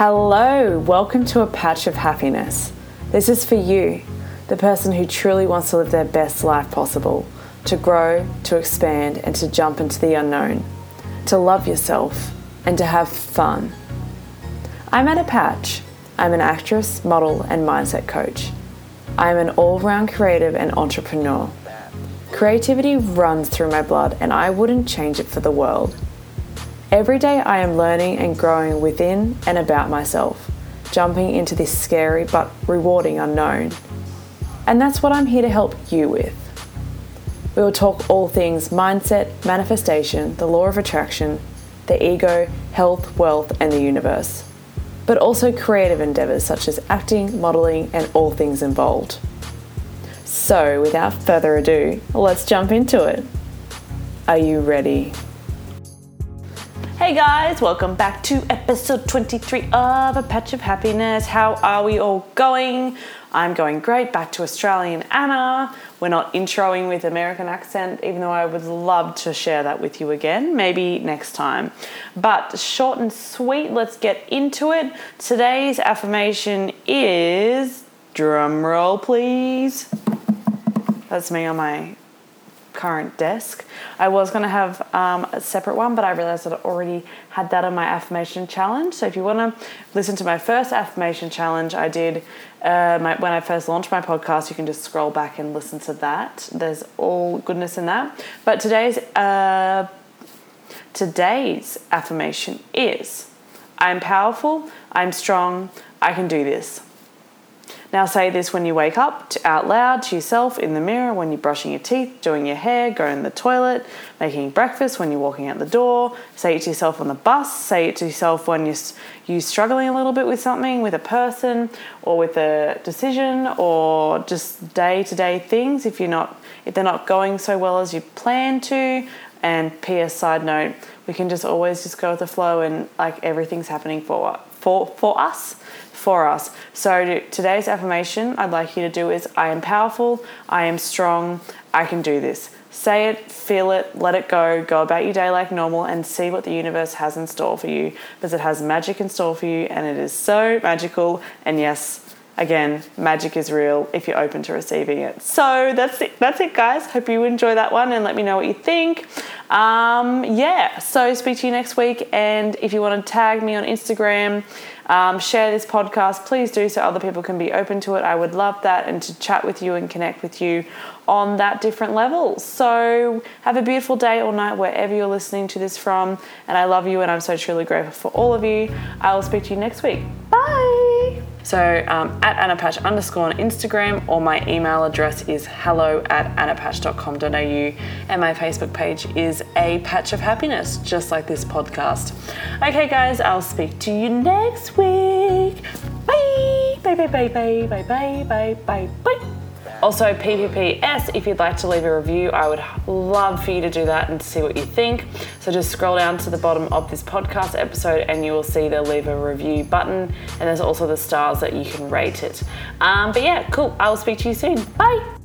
Hello, welcome to a patch of happiness. This is for you, the person who truly wants to live their best life possible, to grow, to expand, and to jump into the unknown, to love yourself, and to have fun. I'm Anna Patch. I'm an actress, model, and mindset coach. I am an all round creative and entrepreneur. Creativity runs through my blood, and I wouldn't change it for the world. Every day I am learning and growing within and about myself, jumping into this scary but rewarding unknown. And that's what I'm here to help you with. We will talk all things mindset, manifestation, the law of attraction, the ego, health, wealth, and the universe. But also creative endeavours such as acting, modelling, and all things involved. So, without further ado, let's jump into it. Are you ready? Hey guys, welcome back to episode 23 of A Patch of Happiness. How are we all going? I'm going great. Back to Australian Anna. We're not introing with American accent, even though I would love to share that with you again, maybe next time. But short and sweet, let's get into it. Today's affirmation is drum roll, please. That's me on my current desk. I was going to have um, a separate one, but I realized that I already had that on my affirmation challenge. So if you want to listen to my first affirmation challenge, I did uh, my, when I first launched my podcast. You can just scroll back and listen to that. There's all goodness in that. But today's uh, today's affirmation is: I'm powerful. I'm strong. I can do this. Now say this when you wake up to out loud to yourself in the mirror, when you're brushing your teeth, doing your hair, going to the toilet, making breakfast, when you're walking out the door. Say it to yourself on the bus. Say it to yourself when you're, you're struggling a little bit with something, with a person, or with a decision, or just day to day things. If you're not, if they're not going so well as you plan to. And P.S. side note, we can just always just go with the flow, and like everything's happening for for for us for us. So today's affirmation I'd like you to do is I am powerful, I am strong, I can do this. Say it, feel it, let it go, go about your day like normal, and see what the universe has in store for you because it has magic in store for you and it is so magical. And yes, again, magic is real if you're open to receiving it. So that's it, that's it, guys. Hope you enjoy that one and let me know what you think. Um, yeah, so speak to you next week. And if you want to tag me on Instagram, um, share this podcast, please do so other people can be open to it. I would love that and to chat with you and connect with you on that different level. So have a beautiful day or night wherever you're listening to this from. And I love you and I'm so truly grateful for all of you. I will speak to you next week. So um, at annapatch underscore on Instagram, or my email address is hello at annapatch.com.au, and my Facebook page is A Patch of Happiness, just like this podcast. Okay, guys, I'll speak to you next week. Bye. Bye, bye, bye, bye, bye, bye, bye, bye, bye. Also, PPPS, if you'd like to leave a review, I would love for you to do that and see what you think. So just scroll down to the bottom of this podcast episode and you will see the leave a review button. And there's also the stars that you can rate it. Um, but yeah, cool. I will speak to you soon. Bye.